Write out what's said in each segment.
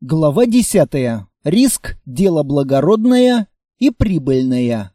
Глава 10. Риск – дело благородное и прибыльное.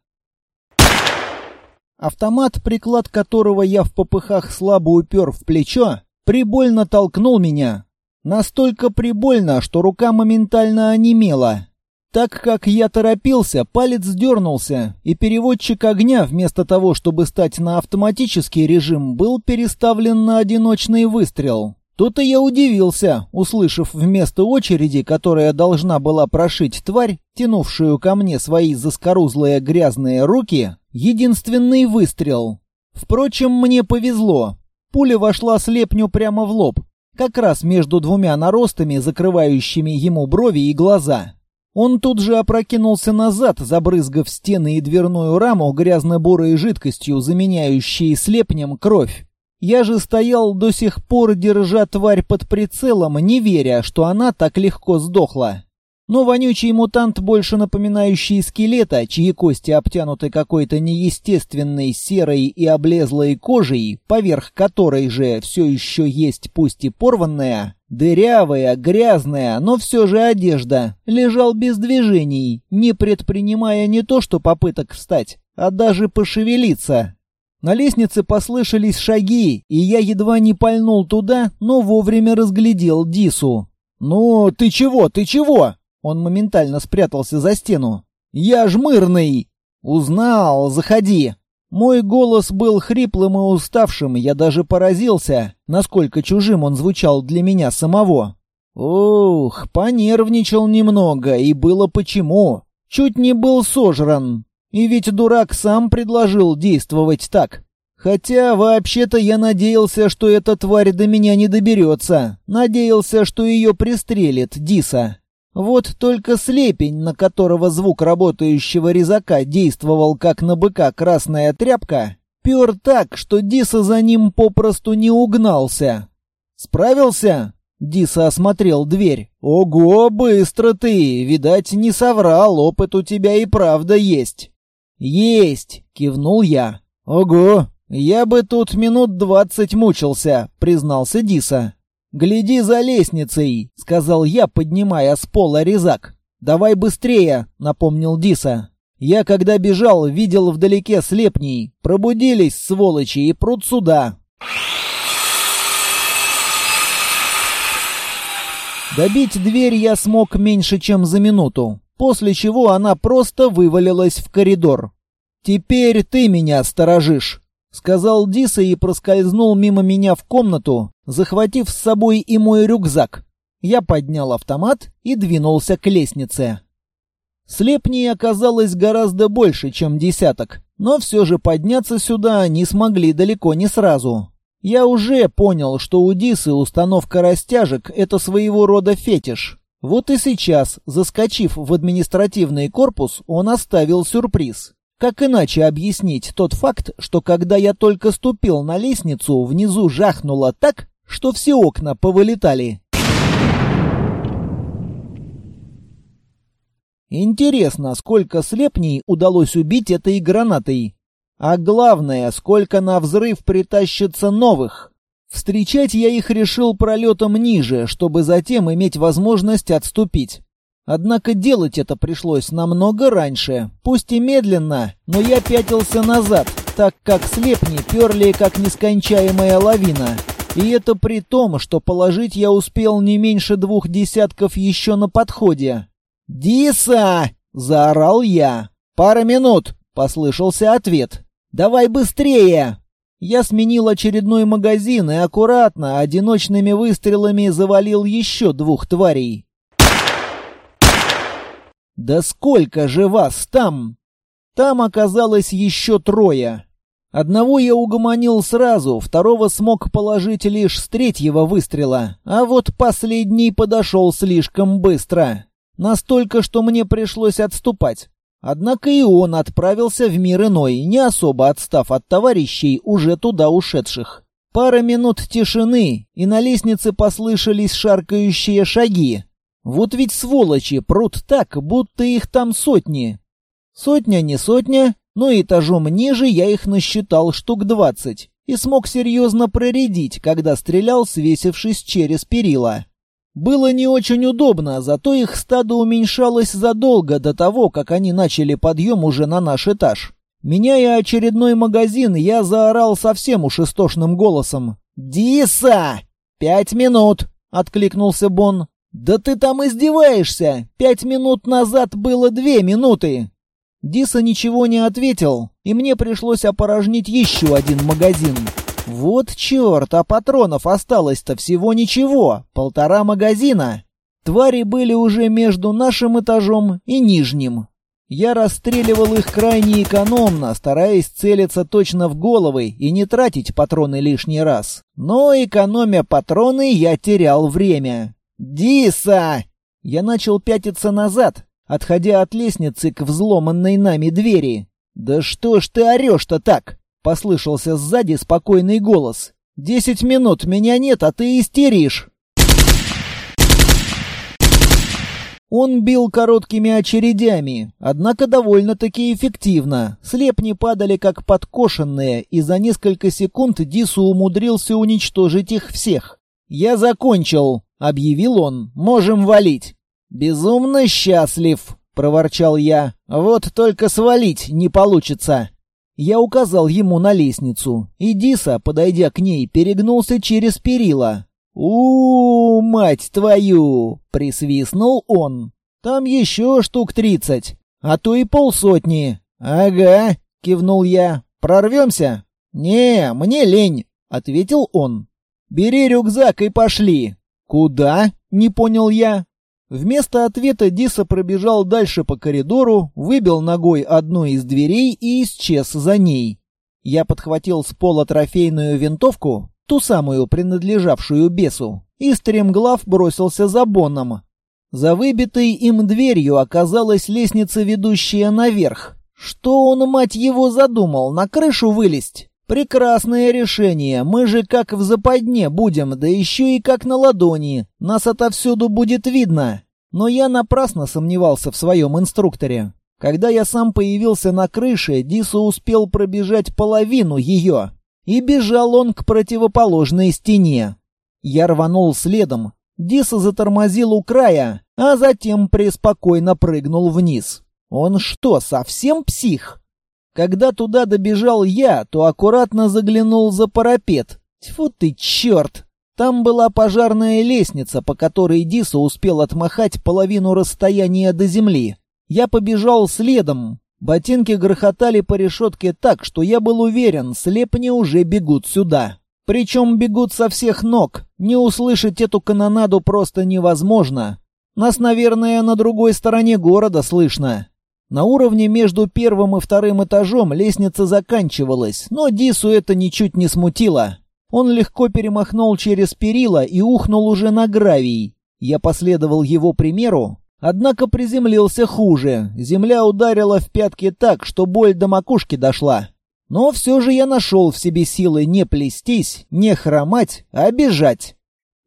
Автомат, приклад которого я в попыхах слабо упер в плечо, прибольно толкнул меня. Настолько прибольно, что рука моментально онемела. Так как я торопился, палец дернулся, и переводчик огня, вместо того, чтобы стать на автоматический режим, был переставлен на одиночный выстрел. Тут и я удивился, услышав вместо очереди, которая должна была прошить тварь, тянувшую ко мне свои заскорузлые грязные руки, единственный выстрел. Впрочем, мне повезло. Пуля вошла слепню прямо в лоб, как раз между двумя наростами, закрывающими ему брови и глаза. Он тут же опрокинулся назад, забрызгав стены и дверную раму грязно-бурой жидкостью, заменяющей слепнем кровь. Я же стоял до сих пор, держа тварь под прицелом, не веря, что она так легко сдохла. Но вонючий мутант, больше напоминающий скелета, чьи кости обтянуты какой-то неестественной серой и облезлой кожей, поверх которой же все еще есть пусть и порванная, дырявая, грязная, но все же одежда, лежал без движений, не предпринимая не то что попыток встать, а даже пошевелиться. На лестнице послышались шаги, и я едва не пальнул туда, но вовремя разглядел Дису. «Ну, ты чего, ты чего?» Он моментально спрятался за стену. «Я ж мырный!» «Узнал, заходи!» Мой голос был хриплым и уставшим, я даже поразился, насколько чужим он звучал для меня самого. Ух, понервничал немного, и было почему. Чуть не был сожран. И ведь дурак сам предложил действовать так. Хотя, вообще-то, я надеялся, что эта тварь до меня не доберется. Надеялся, что ее пристрелит Диса. Вот только слепень, на которого звук работающего резака действовал как на быка красная тряпка, пер так, что Диса за ним попросту не угнался. «Справился?» Диса осмотрел дверь. «Ого, быстро ты! Видать, не соврал, опыт у тебя и правда есть». «Есть!» — кивнул я. «Ого! Я бы тут минут двадцать мучился», — признался Диса. «Гляди за лестницей», — сказал я, поднимая с пола резак. «Давай быстрее», — напомнил Диса. «Я, когда бежал, видел вдалеке слепней. Пробудились, сволочи, и прут сюда». Добить дверь я смог меньше, чем за минуту после чего она просто вывалилась в коридор. «Теперь ты меня сторожишь», — сказал Диса и проскользнул мимо меня в комнату, захватив с собой и мой рюкзак. Я поднял автомат и двинулся к лестнице. Слепней оказалось гораздо больше, чем десяток, но все же подняться сюда они смогли далеко не сразу. Я уже понял, что у Дисы установка растяжек — это своего рода фетиш. Вот и сейчас, заскочив в административный корпус, он оставил сюрприз. Как иначе объяснить тот факт, что когда я только ступил на лестницу, внизу жахнуло так, что все окна повылетали? Интересно, сколько слепней удалось убить этой гранатой? А главное, сколько на взрыв притащится новых? Встречать я их решил пролетом ниже, чтобы затем иметь возможность отступить. Однако делать это пришлось намного раньше, пусть и медленно, но я пятился назад, так как слепни перли как нескончаемая лавина. И это при том, что положить я успел не меньше двух десятков еще на подходе. «Диса!» — заорал я. «Пара минут!» — послышался ответ. «Давай быстрее!» Я сменил очередной магазин и аккуратно, одиночными выстрелами завалил еще двух тварей. «Да сколько же вас там?» Там оказалось еще трое. Одного я угомонил сразу, второго смог положить лишь с третьего выстрела, а вот последний подошел слишком быстро. Настолько, что мне пришлось отступать. Однако и он отправился в мир иной, не особо отстав от товарищей, уже туда ушедших. Пара минут тишины, и на лестнице послышались шаркающие шаги. Вот ведь сволочи прут так, будто их там сотни. Сотня не сотня, но этажом ниже я их насчитал штук двадцать и смог серьезно проредить, когда стрелял, свесившись через перила. Было не очень удобно, зато их стадо уменьшалось задолго до того, как они начали подъем уже на наш этаж. Меняя очередной магазин, я заорал совсем уж истошным голосом. «Диса! Пять минут!» — откликнулся Бон. «Да ты там издеваешься! Пять минут назад было две минуты!» Диса ничего не ответил, и мне пришлось опорожнить еще один магазин. Вот черт, а патронов осталось-то всего ничего, полтора магазина. Твари были уже между нашим этажом и нижним. Я расстреливал их крайне экономно, стараясь целиться точно в головы и не тратить патроны лишний раз. Но, экономя патроны, я терял время. «Диса!» Я начал пятиться назад, отходя от лестницы к взломанной нами двери. «Да что ж ты орешь-то так?» — послышался сзади спокойный голос. «Десять минут, меня нет, а ты истеришь!» Он бил короткими очередями, однако довольно-таки эффективно. Слепни падали как подкошенные, и за несколько секунд Дису умудрился уничтожить их всех. «Я закончил», — объявил он. «Можем валить». «Безумно счастлив», — проворчал я. «Вот только свалить не получится». Я указал ему на лестницу, и Диса, подойдя к ней, перегнулся через перила. у, -у, -у мать твою!» — присвистнул он. «Там еще штук тридцать, а то и полсотни». «Ага», — кивнул я. «Прорвемся?» «Не, мне лень», — ответил он. «Бери рюкзак и пошли». «Куда?» — не понял я. Вместо ответа Диса пробежал дальше по коридору, выбил ногой одну из дверей и исчез за ней. Я подхватил с пола трофейную винтовку, ту самую, принадлежавшую бесу, и стремглав бросился за Боном. За выбитой им дверью оказалась лестница, ведущая наверх. Что он, мать его, задумал, на крышу вылезть? Прекрасное решение, мы же как в западне будем, да еще и как на ладони. Нас отовсюду будет видно. Но я напрасно сомневался в своем инструкторе. Когда я сам появился на крыше, Дису успел пробежать половину ее. И бежал он к противоположной стене. Я рванул следом. Диса затормозил у края, а затем преспокойно прыгнул вниз. Он что, совсем псих? Когда туда добежал я, то аккуратно заглянул за парапет. Тьфу ты, черт! Там была пожарная лестница, по которой Диса успел отмахать половину расстояния до земли. Я побежал следом. Ботинки грохотали по решетке так, что я был уверен, слепни уже бегут сюда. Причем бегут со всех ног. Не услышать эту канонаду просто невозможно. Нас, наверное, на другой стороне города слышно. На уровне между первым и вторым этажом лестница заканчивалась, но Дису это ничуть не смутило. Он легко перемахнул через перила и ухнул уже на гравий. Я последовал его примеру, однако приземлился хуже. Земля ударила в пятки так, что боль до макушки дошла. Но все же я нашел в себе силы не плестись, не хромать, а бежать.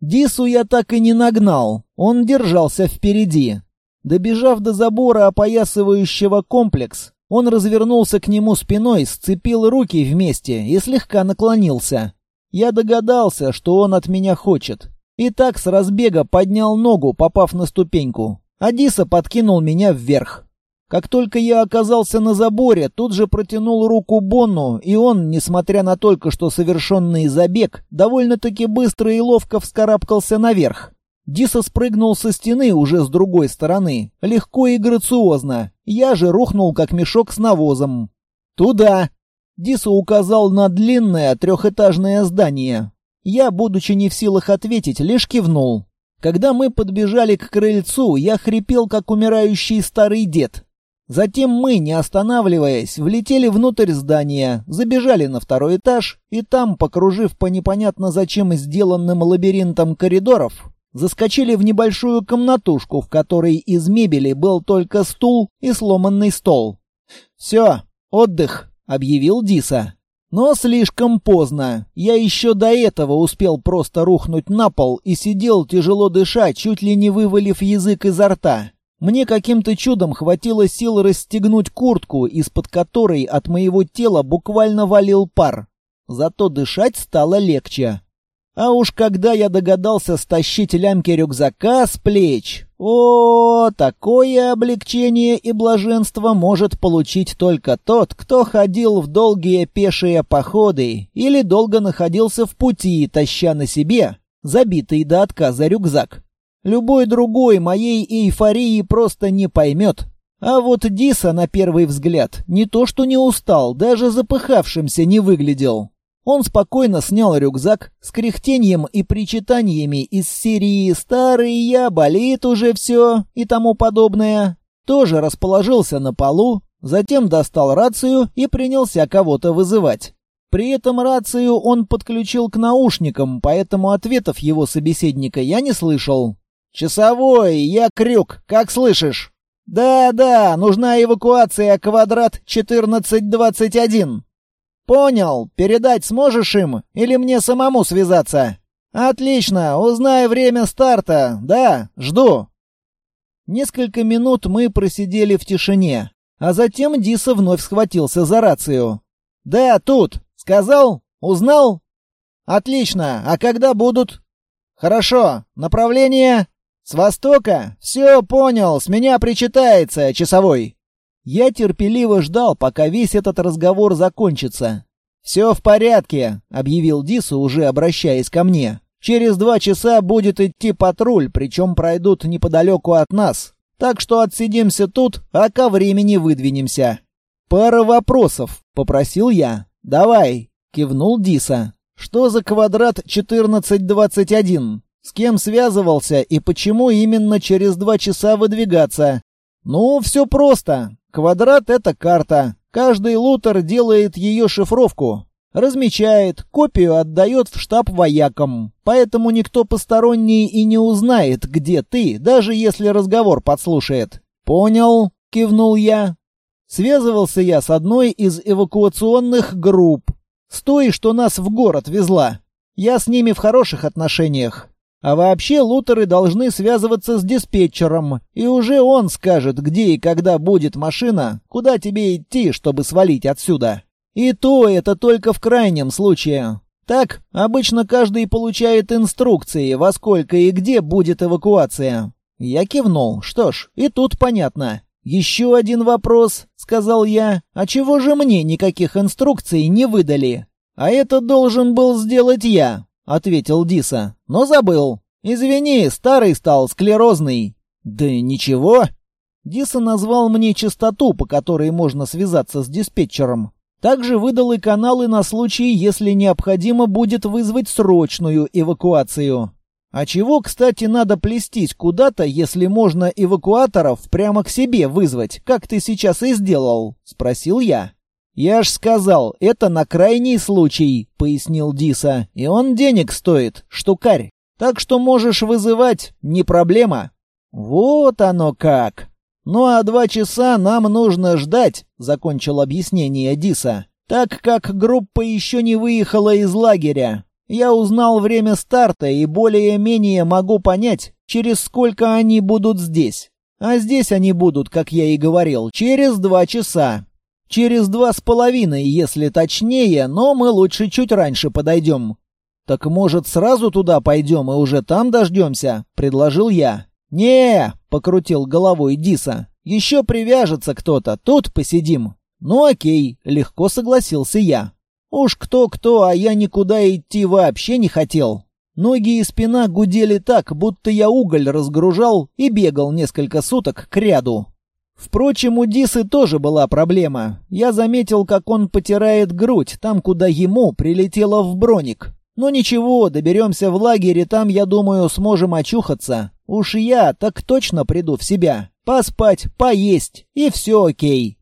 Дису я так и не нагнал, он держался впереди. Добежав до забора, опоясывающего комплекс, он развернулся к нему спиной, сцепил руки вместе и слегка наклонился. Я догадался, что он от меня хочет. И так с разбега поднял ногу, попав на ступеньку. Адиса подкинул меня вверх. Как только я оказался на заборе, тут же протянул руку Бонну, и он, несмотря на только что совершенный забег, довольно-таки быстро и ловко вскарабкался наверх. Диса спрыгнул со стены уже с другой стороны, легко и грациозно. Я же рухнул, как мешок с навозом. «Туда!» Диса указал на длинное трехэтажное здание. Я, будучи не в силах ответить, лишь кивнул. Когда мы подбежали к крыльцу, я хрипел, как умирающий старый дед. Затем мы, не останавливаясь, влетели внутрь здания, забежали на второй этаж, и там, покружив по непонятно зачем сделанным лабиринтам коридоров, заскочили в небольшую комнатушку, в которой из мебели был только стул и сломанный стол. «Все, отдых», — объявил Диса. Но слишком поздно. Я еще до этого успел просто рухнуть на пол и сидел, тяжело дыша, чуть ли не вывалив язык изо рта. Мне каким-то чудом хватило сил расстегнуть куртку, из-под которой от моего тела буквально валил пар. Зато дышать стало легче. А уж когда я догадался стащить лямки рюкзака с плеч, о, такое облегчение и блаженство может получить только тот, кто ходил в долгие пешие походы или долго находился в пути, таща на себе забитый до отказа рюкзак. Любой другой моей эйфории просто не поймет. А вот Диса, на первый взгляд, не то что не устал, даже запыхавшимся не выглядел. Он спокойно снял рюкзак с кряхтением и причитаниями из серии «Старый я, болит уже все» и тому подобное. Тоже расположился на полу, затем достал рацию и принялся кого-то вызывать. При этом рацию он подключил к наушникам, поэтому ответов его собеседника я не слышал. «Часовой, я Крюк, как слышишь?» «Да-да, нужна эвакуация, квадрат 1421». «Понял. Передать сможешь им? Или мне самому связаться?» «Отлично. Узнай время старта. Да, жду». Несколько минут мы просидели в тишине, а затем Диса вновь схватился за рацию. «Да, тут. Сказал? Узнал?» «Отлично. А когда будут?» «Хорошо. Направление?» «С востока? Все, понял. С меня причитается, часовой». Я терпеливо ждал, пока весь этот разговор закончится. «Все в порядке», — объявил Дису, уже обращаясь ко мне. «Через два часа будет идти патруль, причем пройдут неподалеку от нас. Так что отсидимся тут, а ко времени выдвинемся». «Пара вопросов», — попросил я. «Давай», — кивнул Диса. «Что за квадрат 1421? С кем связывался и почему именно через два часа выдвигаться?» «Ну, все просто. Квадрат — это карта. Каждый лутер делает ее шифровку. Размечает, копию отдает в штаб воякам. Поэтому никто посторонний и не узнает, где ты, даже если разговор подслушает. «Понял», — кивнул я. Связывался я с одной из эвакуационных групп. С той, что нас в город везла. Я с ними в хороших отношениях. А вообще лутеры должны связываться с диспетчером, и уже он скажет, где и когда будет машина, куда тебе идти, чтобы свалить отсюда. И то это только в крайнем случае. Так, обычно каждый получает инструкции, во сколько и где будет эвакуация. Я кивнул. Что ж, и тут понятно. «Еще один вопрос», — сказал я. «А чего же мне никаких инструкций не выдали?» «А это должен был сделать я. — ответил Диса. «Но забыл. Извини, старый стал, склерозный». «Да ничего». Диса назвал мне частоту, по которой можно связаться с диспетчером. Также выдал и каналы на случай, если необходимо будет вызвать срочную эвакуацию. А чего, кстати, надо плестись куда-то, если можно эвакуаторов прямо к себе вызвать, как ты сейчас и сделал? Спросил я. «Я ж сказал, это на крайний случай», — пояснил Диса. «И он денег стоит, штукарь. Так что можешь вызывать, не проблема». «Вот оно как!» «Ну а два часа нам нужно ждать», — закончил объяснение Диса. «Так как группа еще не выехала из лагеря. Я узнал время старта и более-менее могу понять, через сколько они будут здесь. А здесь они будут, как я и говорил, через два часа. Через два с половиной, если точнее, но мы лучше чуть раньше подойдем. Так может сразу туда пойдем и уже там дождемся? Предложил я. Не, покрутил головой Диса. Еще привяжется кто-то, тут посидим. Ну окей, легко согласился я. Уж кто-кто, а я никуда идти вообще не хотел. Ноги и спина гудели так, будто я уголь разгружал и бегал несколько суток к ряду. Впрочем, у Дисы тоже была проблема. Я заметил, как он потирает грудь, там, куда ему прилетело в броник. Но ничего, доберемся в лагерь, и там, я думаю, сможем очухаться. Уж я так точно приду в себя. Поспать, поесть, и все окей.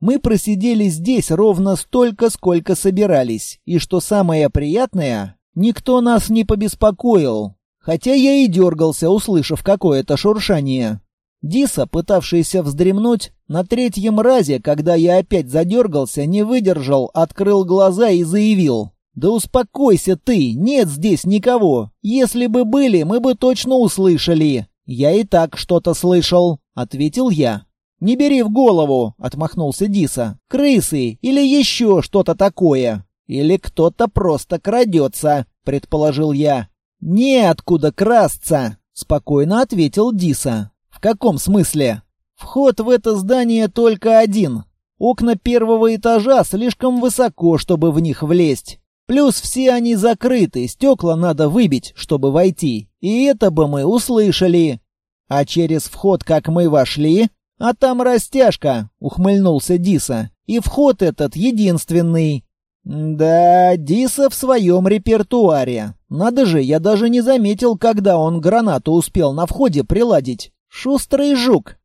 Мы просидели здесь ровно столько, сколько собирались. И что самое приятное, никто нас не побеспокоил. Хотя я и дергался, услышав какое-то шуршание. Диса, пытавшийся вздремнуть, на третьем разе, когда я опять задергался, не выдержал, открыл глаза и заявил. «Да успокойся ты, нет здесь никого. Если бы были, мы бы точно услышали». «Я и так что-то слышал», — ответил я. «Не бери в голову», — отмахнулся Диса. «Крысы или еще что-то такое. Или кто-то просто крадется». предположил я. «Неоткуда красться!» — спокойно ответил Диса. «В каком смысле?» «Вход в это здание только один. Окна первого этажа слишком высоко, чтобы в них влезть. Плюс все они закрыты, стекла надо выбить, чтобы войти. И это бы мы услышали. А через вход, как мы вошли, а там растяжка, ухмыльнулся Диса. И вход этот единственный. Да, Диса в своем репертуаре. Надо же, я даже не заметил, когда он гранату успел на входе приладить. Шустрый жук.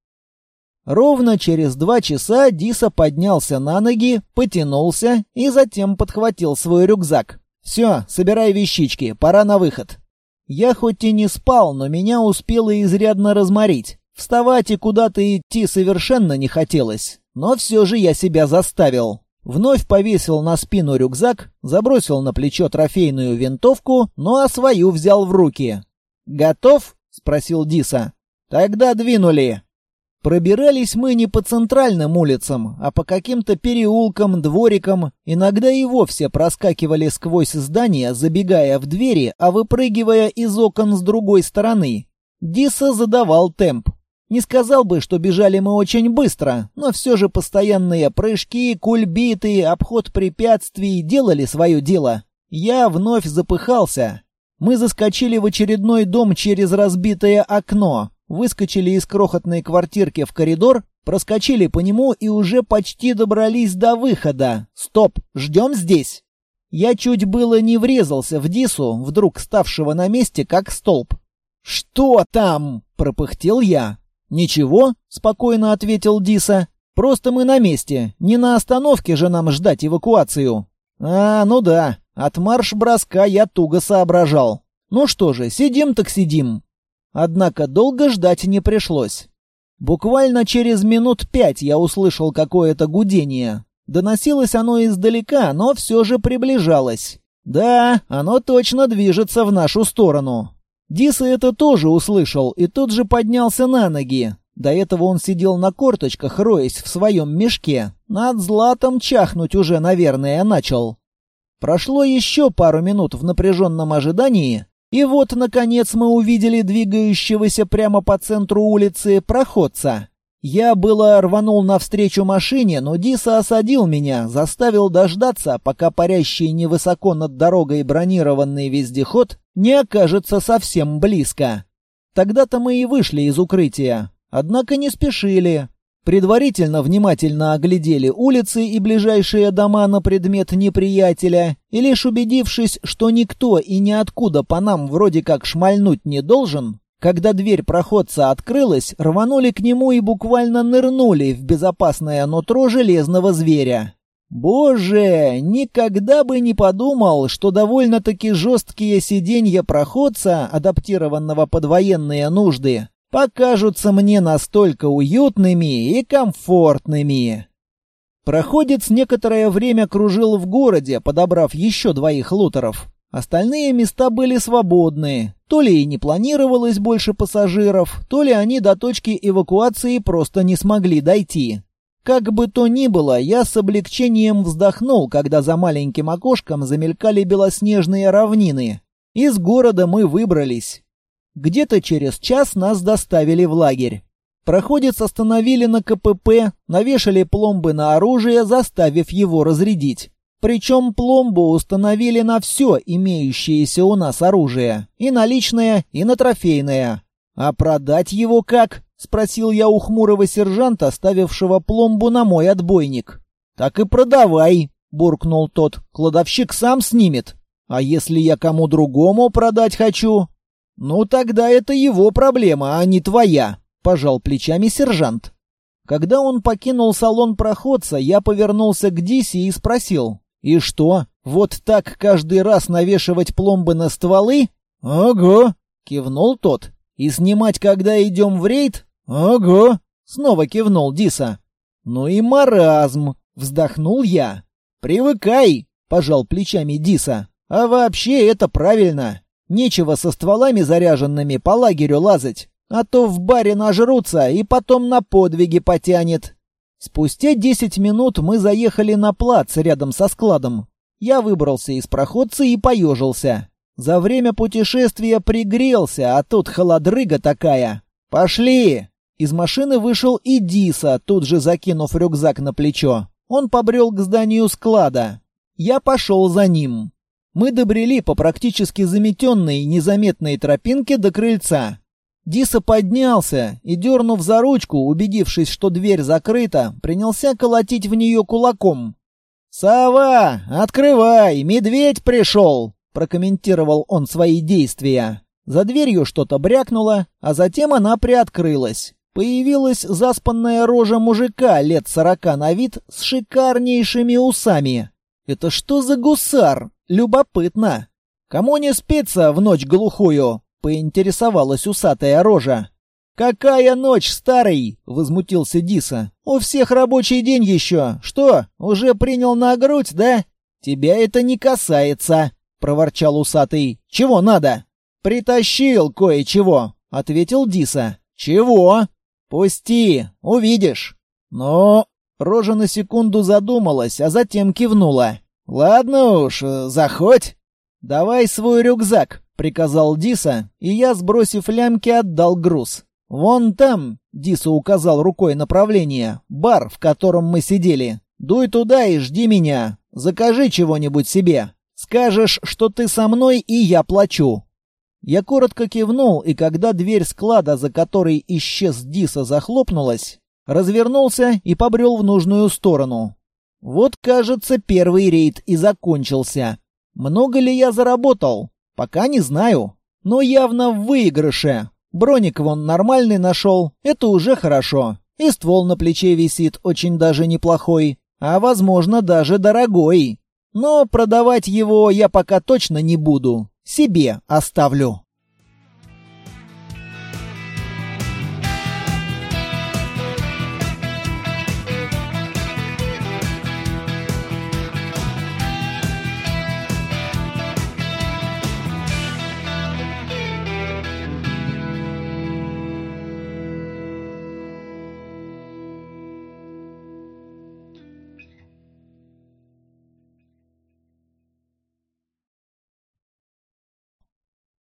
Ровно через два часа Диса поднялся на ноги, потянулся и затем подхватил свой рюкзак. «Все, собирай вещички, пора на выход». Я хоть и не спал, но меня успело изрядно разморить. Вставать и куда-то идти совершенно не хотелось, но все же я себя заставил. Вновь повесил на спину рюкзак, забросил на плечо трофейную винтовку, ну а свою взял в руки. «Готов?» — спросил Диса. «Тогда двинули». Пробирались мы не по центральным улицам, а по каким-то переулкам, дворикам, иногда и вовсе проскакивали сквозь здания, забегая в двери, а выпрыгивая из окон с другой стороны. Диса задавал темп. Не сказал бы, что бежали мы очень быстро, но все же постоянные прыжки, кульбиты, обход препятствий делали свое дело. Я вновь запыхался. Мы заскочили в очередной дом через разбитое окно, выскочили из крохотной квартирки в коридор, проскочили по нему и уже почти добрались до выхода. Стоп, ждем здесь. Я чуть было не врезался в Дису, вдруг ставшего на месте как столб. «Что там?» — пропыхтел я. «Ничего», — спокойно ответил Диса. «Просто мы на месте. Не на остановке же нам ждать эвакуацию». «А, ну да. От марш-броска я туго соображал. Ну что же, сидим так сидим. Однако долго ждать не пришлось. Буквально через минут пять я услышал какое-то гудение. Доносилось оно издалека, но все же приближалось. Да, оно точно движется в нашу сторону. Диса это тоже услышал и тут же поднялся на ноги. До этого он сидел на корточках, роясь в своем мешке. Над златом чахнуть уже, наверное, начал. Прошло еще пару минут в напряженном ожидании, и вот, наконец, мы увидели двигающегося прямо по центру улицы проходца. Я было рванул навстречу машине, но Диса осадил меня, заставил дождаться, пока парящий невысоко над дорогой бронированный вездеход не окажется совсем близко. Тогда-то мы и вышли из укрытия. Однако не спешили. Предварительно внимательно оглядели улицы и ближайшие дома на предмет неприятеля, и лишь убедившись, что никто и ниоткуда по нам вроде как шмальнуть не должен, когда дверь проходца открылась, рванули к нему и буквально нырнули в безопасное нутро железного зверя. Боже, никогда бы не подумал, что довольно-таки жесткие сиденья проходца, адаптированного под военные нужды, покажутся мне настолько уютными и комфортными. Проходец некоторое время кружил в городе, подобрав еще двоих лутеров. Остальные места были свободны. То ли и не планировалось больше пассажиров, то ли они до точки эвакуации просто не смогли дойти. Как бы то ни было, я с облегчением вздохнул, когда за маленьким окошком замелькали белоснежные равнины. Из города мы выбрались. Где-то через час нас доставили в лагерь. Проходец остановили на КПП, навешали пломбы на оружие, заставив его разрядить. Причем пломбу установили на все имеющееся у нас оружие. И на личное, и на трофейное. «А продать его как?» — спросил я у хмурого сержанта, ставившего пломбу на мой отбойник. «Так и продавай», — буркнул тот. «Кладовщик сам снимет. А если я кому другому продать хочу?» «Ну, тогда это его проблема, а не твоя», — пожал плечами сержант. Когда он покинул салон проходца, я повернулся к Дисе и спросил. «И что, вот так каждый раз навешивать пломбы на стволы?» «Ого!» — кивнул тот. «И снимать, когда идем в рейд?» «Ого!» — снова кивнул Диса. «Ну и маразм!» — вздохнул я. «Привыкай!» — пожал плечами Диса. «А вообще это правильно. Нечего со стволами заряженными по лагерю лазать, а то в баре нажрутся и потом на подвиги потянет. Спустя десять минут мы заехали на плац рядом со складом. Я выбрался из проходца и поежился. За время путешествия пригрелся, а тут холодрыга такая. Пошли!» Из машины вышел и Диса, тут же закинув рюкзак на плечо. Он побрел к зданию склада. Я пошел за ним. Мы добрели по практически заметенной незаметной тропинке до крыльца. Диса поднялся и, дернув за ручку, убедившись, что дверь закрыта, принялся колотить в нее кулаком. «Сова, открывай, медведь пришел!» — прокомментировал он свои действия. За дверью что-то брякнуло, а затем она приоткрылась. Появилась заспанная рожа мужика лет сорока на вид с шикарнейшими усами. Это что за гусар? Любопытно. Кому не спится в ночь глухую? Поинтересовалась усатая рожа. «Какая ночь, старый?» — возмутился Диса. «У всех рабочий день еще. Что, уже принял на грудь, да?» «Тебя это не касается», — проворчал усатый. «Чего надо?» «Притащил кое-чего», — ответил Диса. «Чего?» «Пусти, увидишь». «Но...» Рожа на секунду задумалась, а затем кивнула. «Ладно уж, заходь». «Давай свой рюкзак», — приказал Диса, и я, сбросив лямки, отдал груз. «Вон там», — Диса указал рукой направление, — «бар, в котором мы сидели. Дуй туда и жди меня. Закажи чего-нибудь себе. Скажешь, что ты со мной, и я плачу. Я коротко кивнул, и когда дверь склада, за которой исчез Диса, захлопнулась, развернулся и побрел в нужную сторону. Вот, кажется, первый рейд и закончился. Много ли я заработал? Пока не знаю. Но явно в выигрыше. Броник вон нормальный нашел, это уже хорошо. И ствол на плече висит очень даже неплохой, а возможно даже дорогой. Но продавать его я пока точно не буду себе оставлю.